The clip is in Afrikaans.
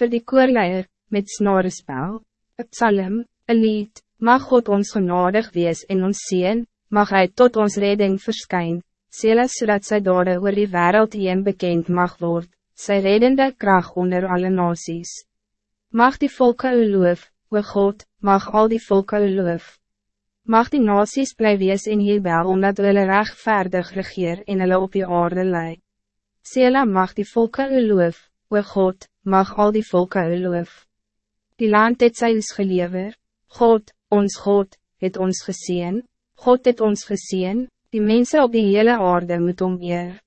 voor die koorleier, met snorespel, een psalm, een lied, mag God ons genadig wees en ons zien, mag hij tot ons redding verskyn, sê zodat sy dade oor die wereld heen bekend mag worden, sy reddende kracht onder alle nasies. Mag die volken u loof, o God, mag al die volken u loof. Mag die nasies bly wees in Hebel, omdat hulle rechtvaardig regeer en hulle op die aarde lei. Sela mag die volken u loof, o God, mag al die volken u loof. Die land het sy is gelever, God, ons God, het ons gezien, God het ons gezien, die mensen op die hele aarde moet om eer.